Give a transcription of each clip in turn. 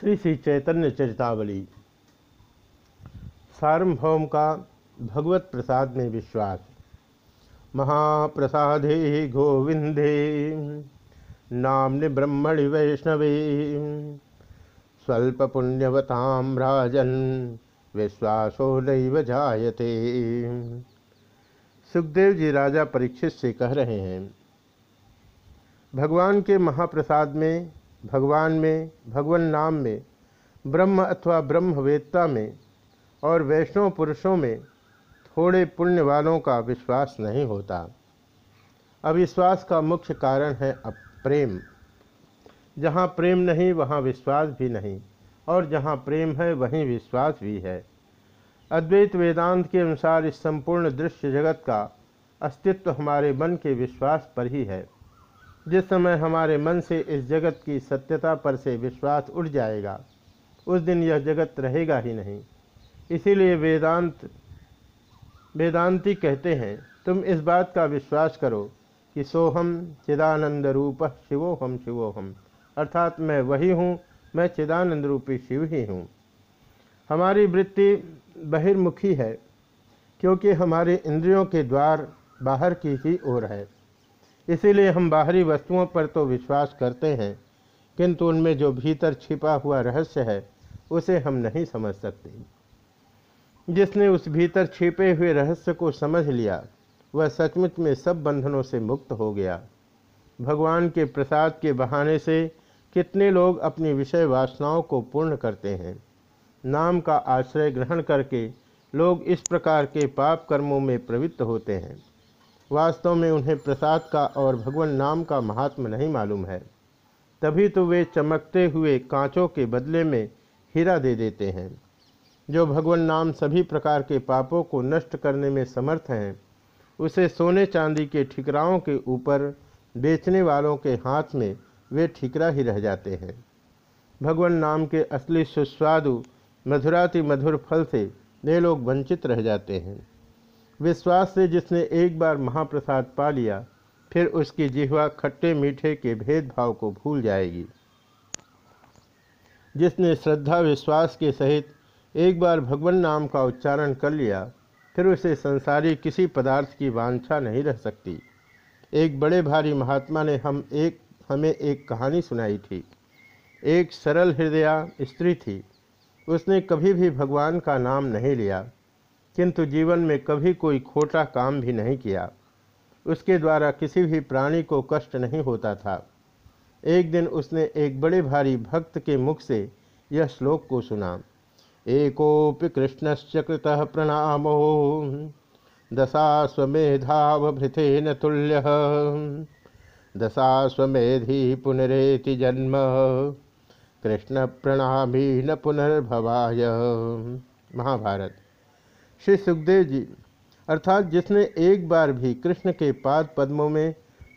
श्री श्री चैतन्य चरितावली। सार्वभौम का भगवत प्रसाद में विश्वास। महाप्रसादे गोविंदे, नामनि ब्रह्मणि वैष्णवे, स्वल्प पुण्यवताम राजन, विश्वासो नैव जायते। सुखदेव जी राजा परीक्षित से कह रहे हैं, भगवान के महाप्रसाद में भगवान में, भगवान नाम में, ब्रह्म अथवा ब्रह्मवेत्ता में और वैष्णव पुरुषों में थोड़े पुण्य वालों का विश्वास नहीं होता। अविश्वास का मुख्य कारण है अप्रेम जहाँ प्रेम नहीं, वहाँ विश्वास भी नहीं, और जहाँ प्रेम है, वहीं विश्वास भी है। अद्वैत वेदांत के अनुसार इस संपूर्ण दृश्य जगत का अस्तित्व हमारे मन के विश्वास पर ही है। जिस समय हमारे मन से इस जगत की सत्यता पर से विश्वास उठ जाएगा, उस दिन यह जगत रहेगा ही नहीं। इसीलिए वेदांत, वेदांती कहते हैं, तुम इस बात का विश्वास करो कि सोहम चिदानंद रूप शिवो शिवोहम शिवोहम। अर्थात मैं वही हूँ, मैं चिदानंद रूपी शिव ही हूँ। हमारी वृत्ति बहिर्मुखी है, क्योंकि हमारे इंद्रियों के द्वार बाहर की ही ओर है। इसीलिए हम बाहरी वस्तुओं पर तो विश्वास करते हैं, किंतु उनमें जो भीतर छिपा हुआ रहस्य है, उसे हम नहीं समझ सकते। जिसने उस भीतर छिपे हुए रहस्य को समझ लिया, वह सचमुच में सब बंधनों से मुक्त हो गया। भगवान के प्रसाद के बहाने से कितने लोग अपनी विषय वासनाओं को पूर्ण करते हैं। नाम का आश्रय ग्रहण करके लोग इस प्रकार के पाप कर्मों में प्रवृत्त होते हैं। वास्तव में उन्हें प्रसाद का और भगवान नाम का महात्म नहीं मालूम है। तभी तो वे चमकते हुए कांचों के बदले में हीरा दे देते हैं। जो भगवान नाम सभी प्रकार के पापों को नष्ट करने में समर्थ हैं, उसे सोने चांदी के ठिकराओं के ऊपर बेचने वालों के हाथ में वे ठिकरा ही रह जाते हैं। भगवान नाम के असली सुस्वादु मधुराति मधुर फल से वे लोग वंचित रह जाते हैं। विश्वास से जिसने एक बार महाप्रसाद पा लिया, फिर उसकी जिहवा खट्टे मीठे के भेदभाव को भूल जाएगी। जिसने श्रद्धा विश्वास के सहित एक बार भगवान नाम का उच्चारण कर लिया, फिर उसे संसारी किसी पदार्थ की वांछा नहीं रह सकती। एक बड़े भारी महात्मा ने हम एक, हमें एक कहानी सुनाई थी। एक सरल हृदया स्त्री थी। उसने कभी भी भगवान का नाम नहीं लिया। किंतु जीवन में कभी कोई खोटा काम भी नहीं किया। उसके द्वारा किसी भी प्राणी को कष्ट नहीं होता था। एक दिन उसने एक बड़े भारी भक्त के मुख से यह श्लोक को सुना। एकोपि कृष्णश्च कृत प्रणामो। न तुल्य। दशाश्वेधि पुनरेति जन्म। कृष्ण प्रणामी न पुनर्भवाय। महाभारत। श्री सुखदेव जी, अर्थात जिसने एक बार भी कृष्ण के पाद पद्मों में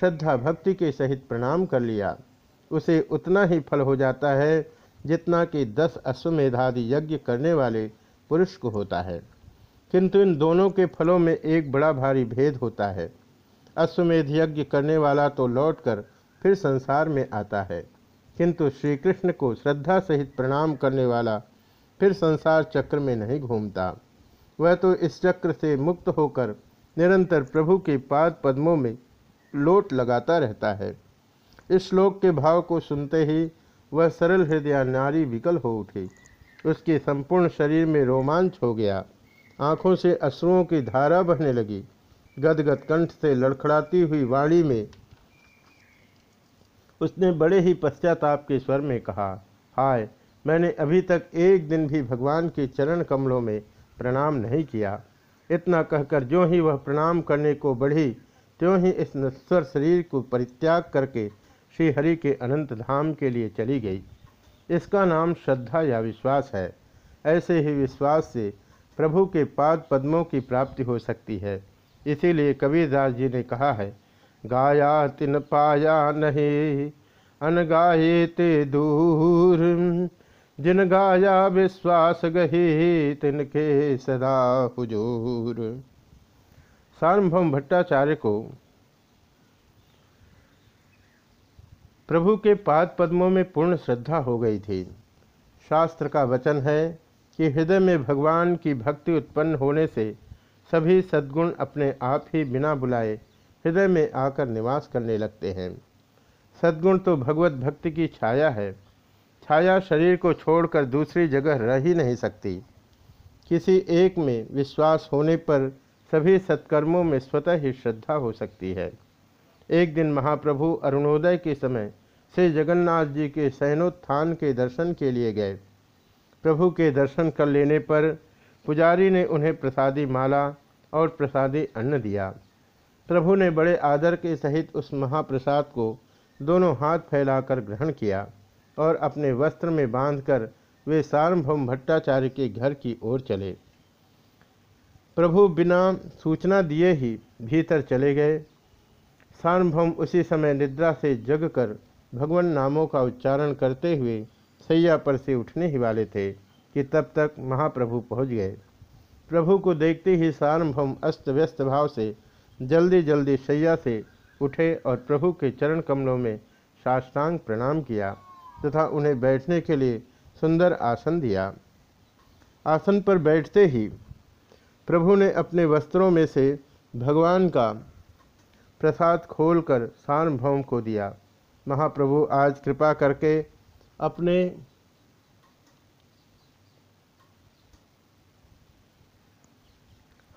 श्रद्धा भक्ति के सहित प्रणाम कर लिया, उसे उतना ही फल हो जाता है जितना कि दस अश्वमेधादि यज्ञ करने वाले पुरुष को होता है। किंतु इन दोनों के फलों में एक बड़ा भारी भेद होता है। अश्वमेध यज्ञ करने वाला तो लौटकर फिर संसार में आता है। किंतु श्री कृष्ण को श्रद्धा सहित प्रणाम करने वाला फिर संसार चक्र में नहीं घूमता। वह तो इस चक्र से मुक्त होकर निरंतर प्रभु के पाद पद्मों में लोट लगाता रहता है। इस श्लोक के भाव को सुनते ही वह सरल हृदय नारी विकल हो उठी। उसके संपूर्ण शरीर में रोमांच हो गया। आँखों से अश्रुओं की धारा बहने लगी। गदगद कंठ से लड़खड़ाती हुई वाणी में उसने बड़े ही पश्चाताप के स्वर में कहा, हाय, मैंने अभी तक एक दिन भी भगवान के चरण कमलों में प्रणाम नहीं किया। इतना कहकर जो ही वह प्रणाम करने को बढ़ी, त्यों ही इस नश्वर शरीर को परित्याग करके श्री हरि के अनंत धाम के लिए चली गई। इसका नाम श्रद्धा या विश्वास है। ऐसे ही विश्वास से प्रभु के पाद पद्मों की प्राप्ति हो सकती है। इसीलिए कबीरदास जी ने कहा है गाया तिन पाया नहीं अनगाए ते दूर। जिन गाया विश्वास गही, तिनके सदा हुजूर। सार्वभौम भट्टाचार्य को प्रभु के पाद पद्मों में पूर्ण श्रद्धा हो गई थी। शास्त्र का वचन है कि हृदय में भगवान की भक्ति उत्पन्न होने से सभी सद्गुण अपने आप ही बिना बुलाए हृदय में आकर निवास करने लगते हैं। सद्गुण तो भगवत भक्ति की छाया है। छाया शरीर को छोड़कर दूसरी जगह रह ही नहीं सकती। किसी एक में विश्वास होने पर सभी सत्कर्मों में स्वतः ही श्रद्धा हो सकती है। एक दिन महाप्रभु अरुणोदय के समय श्री जगन्नाथ जी के शयनोत्थान के दर्शन के लिए गए। प्रभु के दर्शन कर लेने पर पुजारी ने उन्हें प्रसादी माला और प्रसादी अन्न दिया। प्रभु ने बड़े आदर के सहित उस महाप्रसाद को दोनों हाथ फैलाकर ग्रहण किया। और अपने वस्त्र में बांधकर वे सार्वभौम भट्टाचार्य के घर की ओर चले। प्रभु बिना सूचना दिए ही भीतर चले गए। सार्वभौम उसी समय निद्रा से जगकर भगवान नामों का उच्चारण करते हुए सैया पर से उठने ही वाले थे कि तब तक महाप्रभु पहुँच गए। प्रभु को देखते ही सार्वभौम अस्त व्यस्त भाव से जल्दी जल्दी सैया से उठे और प्रभु के चरण कमलों में साष्टांग प्रणाम किया। तथा उन्हें बैठने के लिए सुंदर आसन दिया। आसन पर बैठते ही प्रभु ने अपने वस्त्रों में से भगवान का प्रसाद खोलकर सार्वभौम को दिया। महाप्रभु, आज कृपा करके अपने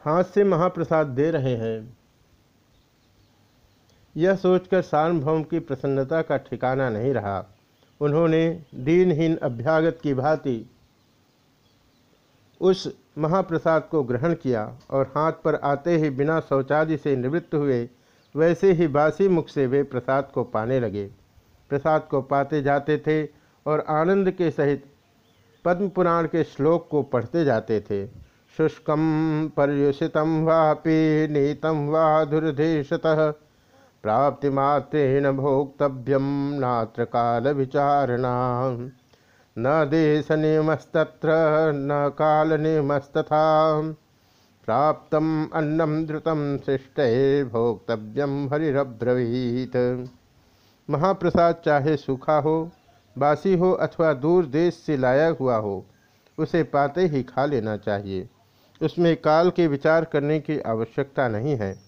हाथ से महाप्रसाद दे रहे हैं। यह सोचकर सार्वभौम की प्रसन्नता का ठिकाना नहीं रहा। उन्होंने दीनहीन अभ्यागत की भांति उस महाप्रसाद को ग्रहण किया और हाथ पर आते ही बिना शौचादि से निवृत्त हुए, वैसे ही बासी मुख से वे प्रसाद को पाने लगे। प्रसाद को पाते जाते थे और आनंद के सहित पद्म पुराण के श्लोक को पढ़ते जाते थे। शुष्कम पर्युषित वापी नीतम वा दुर्धेशतः प्राप्ति मात्रेण भोक्तव्यम नात्र काल विचारणा न देश नियमस्तत्र न काल नियमस्तथा प्राप्त अन्नम द्रुतम सृष्ट भोक्तव्यम हरिब्रवीत महाप्रसाद चाहे सूखा हो, बासी हो अथवा दूर देश से लाया हुआ हो, उसे पाते ही खा लेना चाहिए। उसमें काल के विचार करने की आवश्यकता नहीं है।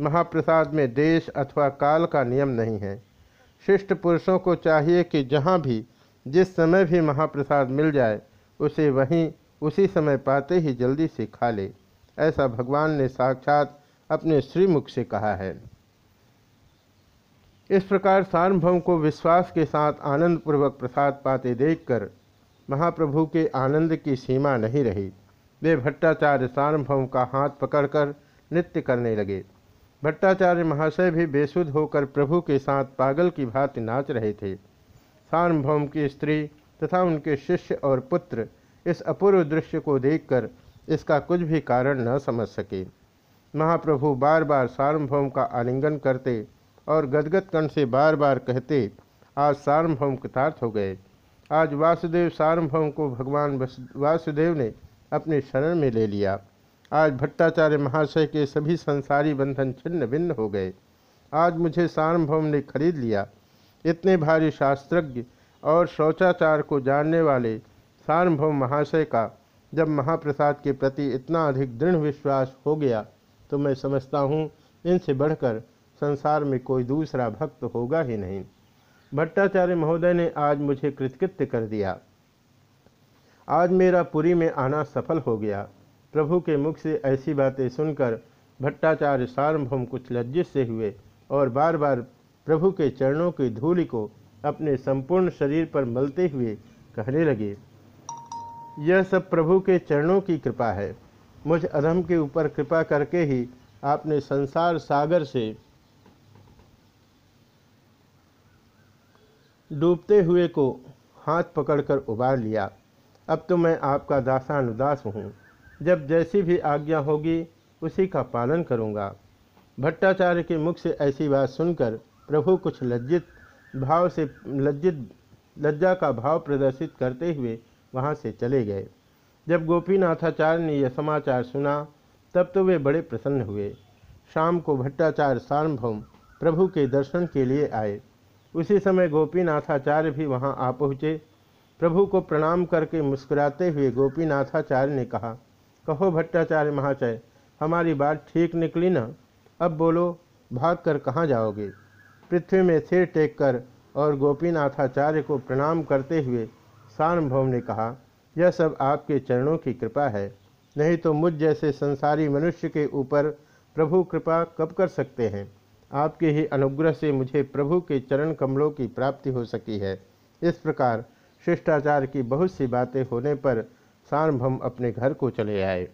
महाप्रसाद में देश अथवा काल का नियम नहीं है। शिष्ट पुरुषों को चाहिए कि जहाँ भी, जिस समय भी महाप्रसाद मिल जाए, उसे वहीं, उसी समय पाते ही जल्दी से खा ले। ऐसा भगवान ने साक्षात अपने श्रीमुख से कहा है। इस प्रकार सार्वभौम को विश्वास के साथ आनंद पूर्वक प्रसाद पाते देखकर महाप्रभु के आनंद की सीमा नहीं रही। वे भट्टाचार्य सार्वभौम का हाथ पकड़कर नृत्य करने लगे। भट्टाचार्य महाशय भी बेसुध होकर प्रभु के साथ पागल की भांति नाच रहे थे। सार्वभौम की स्त्री तथा उनके शिष्य और पुत्र इस अपूर्व दृश्य को देखकर इसका कुछ भी कारण न समझ सके। महाप्रभु बार बार सार्वभौम का आलिंगन करते और गदगद कण से बार बार कहते, आज सार्वभौम कृतार्थ हो गए। आज वासुदेव सार्वभौम को भगवान वासुदेव ने अपने शरण में ले लिया। आज भट्टाचार्य महाशय के सभी संसारी बंधन छिन्न भिन्न हो गए। आज मुझे सार्वभौम ने खरीद लिया। इतने भारी शास्त्रज्ञ और शौचाचार को जानने वाले सार्वभौम महाशय का जब महाप्रसाद के प्रति इतना अधिक दृढ़ विश्वास हो गया तो मैं समझता हूँ इनसे बढ़कर संसार में कोई दूसरा भक्त होगा ही नहीं। भट्टाचार्य महोदय ने आज मुझे कृतकृत्य कर दिया। आज मेरा पुरी में आना सफल हो गया। प्रभु के मुख से ऐसी बातें सुनकर भट्टाचार्य सार्वभौम कुछ लज्जित से हुए और बार बार प्रभु के चरणों की धूलि को अपने संपूर्ण शरीर पर मलते हुए कहने लगे, यह सब प्रभु के चरणों की कृपा है। मुझ अधम के ऊपर कृपा करके ही आपने संसार सागर से डूबते हुए को हाथ पकड़कर उबार लिया। अब तो मैं आपका दासानुदास हूँ। जब जैसी भी आज्ञा होगी, उसी का पालन करूँगा। भट्टाचार्य के मुख से ऐसी बात सुनकर प्रभु कुछ लज्जित भाव से, लज्जित लज्जा का भाव प्रदर्शित करते हुए वहाँ से चले गए। जब गोपीनाथाचार्य ने यह समाचार सुना, तब तो वे बड़े प्रसन्न हुए। शाम को भट्टाचार्य सार्वभौम प्रभु के दर्शन के लिए आए। उसी समय गोपीनाथाचार्य भी वहाँ आ पहुँचे। प्रभु को प्रणाम करके मुस्कुराते हुए गोपीनाथाचार्य ने कहा कहो भट्टाचार्य महाचय हमारी बात ठीक निकली ना? अब बोलो भाग कर कहाँ जाओगे? पृथ्वी में सिर टेक कर और गोपीनाथाचार्य को प्रणाम करते हुए सार्वभौम ने कहा, यह सब आपके चरणों की कृपा है। नहीं तो मुझ जैसे संसारी मनुष्य के ऊपर प्रभु कृपा कब कर सकते हैं? आपके ही अनुग्रह से मुझे प्रभु के चरण कमलों की प्राप्ति हो सकी है। इस प्रकार शिष्टाचार की बहुत सी बातें होने पर सार्वभौम अपने घर को चले आए।